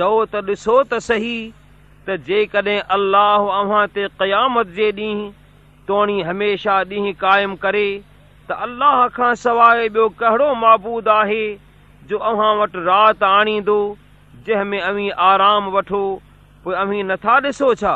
चओ त ॾिसो त सही त जेकॾहिं अलाह अव्हां ते क़यामत जे ॾींहुं तोणी हमेशह ॾींहुं क़ाइमु करे त अल्लाह खां सवाइ ॿियो कहिड़ो माबूद आहे जो अव्हां वटि राति आणींदो जंहिंमें अवी आराम वठो पोइ अवी नथा ॾिसो छा